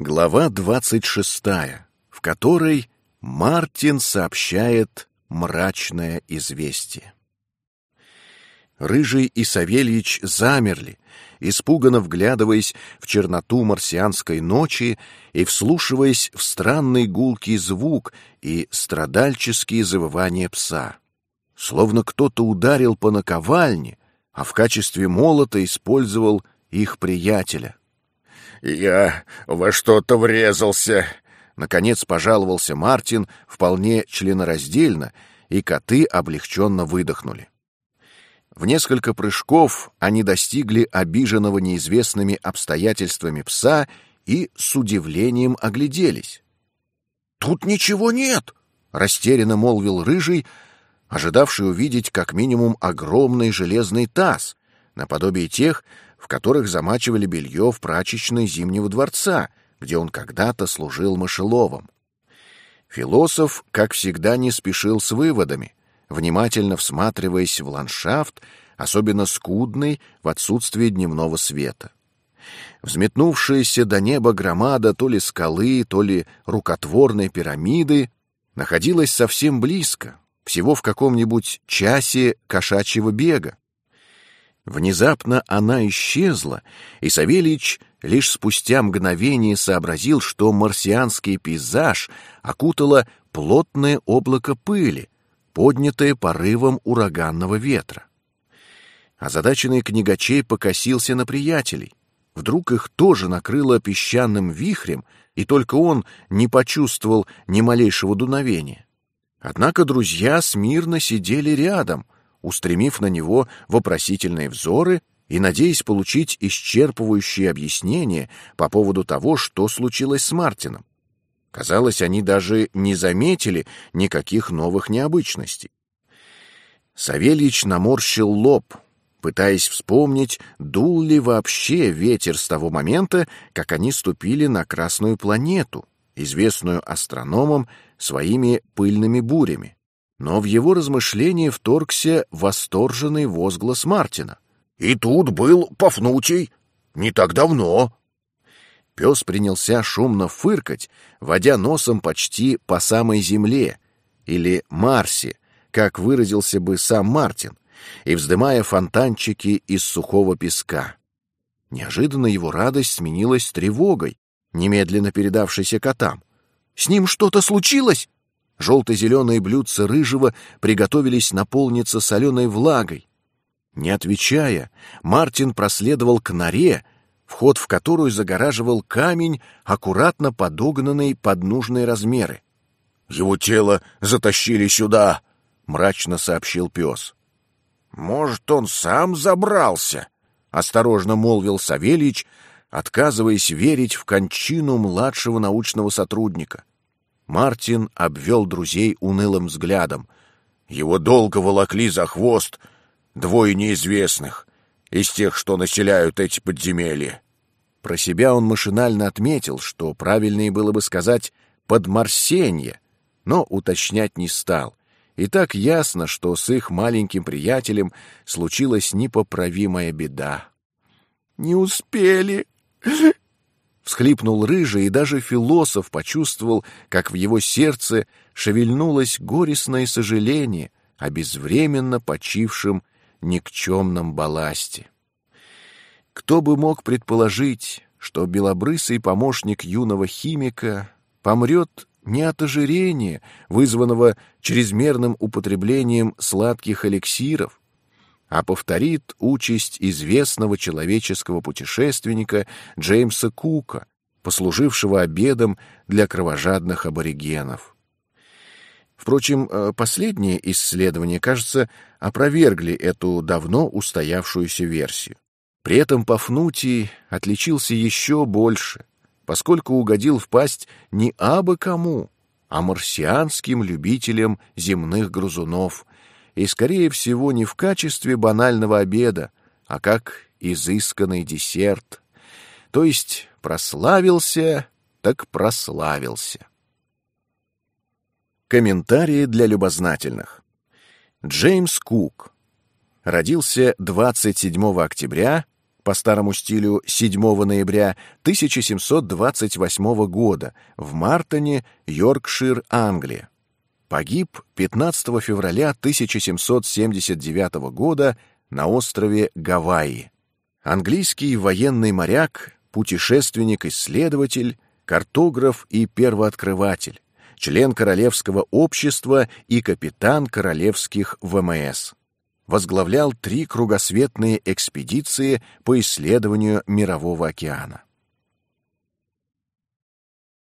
Глава двадцать шестая, в которой Мартин сообщает мрачное известие. Рыжий и Савельич замерли, испуганно вглядываясь в черноту марсианской ночи и вслушиваясь в странный гулкий звук и страдальческие завывания пса. Словно кто-то ударил по наковальне, а в качестве молота использовал их приятеля. «Я во что-то врезался!» Наконец пожаловался Мартин вполне членораздельно, и коты облегченно выдохнули. В несколько прыжков они достигли обиженного неизвестными обстоятельствами пса и с удивлением огляделись. «Тут ничего нет!» — растерянно молвил Рыжий, ожидавший увидеть как минимум огромный железный таз, наподобие тех, в которых замачивали белье в прачечной Зимнего дворца, где он когда-то служил мышеловом. Философ, как всегда, не спешил с выводами, внимательно всматриваясь в ландшафт, особенно скудный в отсутствие дневного света. Взметнувшаяся до неба громада то ли скалы, то ли рукотворной пирамиды находилась совсем близко, всего в каком-нибудь часе кошачьего бега. Внезапно она исчезла, и Савельич лишь спустя мгновение сообразил, что марсианский пейзаж окутало плотное облако пыли, поднятое порывом ураганного ветра. Озадаченный книгачей покосился на приятелей. Вдруг их тоже накрыло песчаным вихрем, и только он не почувствовал ни малейшего дуновения. Однако друзья смирно сидели рядом — устремив на него вопросительные взоры и надеясь получить исчерпывающие объяснения по поводу того, что случилось с Мартином. Казалось, они даже не заметили никаких новых необычностей. Савельич наморщил лоб, пытаясь вспомнить, дул ли вообще ветер с того момента, как они ступили на Красную планету, известную астрономам своими пыльными бурями. Но в его размышление вторгся восторженный возглас Мартина. «И тут был Пафнутий. Не так давно». Пес принялся шумно фыркать, водя носом почти по самой земле, или Марсе, как выразился бы сам Мартин, и вздымая фонтанчики из сухого песка. Неожиданно его радость сменилась тревогой, немедленно передавшейся котам. «С ним что-то случилось?» Желто-зеленые блюдца рыжего приготовились наполниться соленой влагой. Не отвечая, Мартин проследовал к норе, вход в которую загораживал камень, аккуратно подогнанный под нужные размеры. «Его тело затащили сюда», — мрачно сообщил пес. «Может, он сам забрался?» — осторожно молвил Савельич, отказываясь верить в кончину младшего научного сотрудника. Мартин обвел друзей унылым взглядом. Его долго волокли за хвост двое неизвестных из тех, что населяют эти подземелья. Про себя он машинально отметил, что правильнее было бы сказать «подмарсенье», но уточнять не стал. И так ясно, что с их маленьким приятелем случилась непоправимая беда. «Не успели!» Всхлипнул рыжий, и даже философ почувствовал, как в его сердце шевельнулось горестное сожаление о безвременно почившем никчемном балласте. Кто бы мог предположить, что белобрысый помощник юного химика помрет не от ожирения, вызванного чрезмерным употреблением сладких эликсиров, а повторит участь известного человеческого путешественника Джеймса Кука, послужившего обедом для кровожадных аборигенов. Впрочем, э, последние исследования, кажется, опровергли эту давно устоявшуюся версию. При этом Пафнутий отличился еще больше, поскольку угодил в пасть не абы кому, а марсианским любителям земных грызунов, и, скорее всего, не в качестве банального обеда, а как изысканный десерт. То есть прославился, так прославился. Комментарии для любознательных. Джеймс Кук родился 27 октября по старому стилю 7 ноября 1728 года в Мартоне, Йоркшир, Англия. Погиб 15 февраля 1779 года на острове Гавайи. Английский военный моряк, путешественник-исследователь, картограф и первооткрыватель, член Королевского общества и капитан королевских ВМС. Возглавлял три кругосветные экспедиции по исследованию Мирового океана.